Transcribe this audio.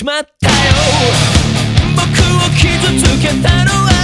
しまったよ。僕を傷つけたのは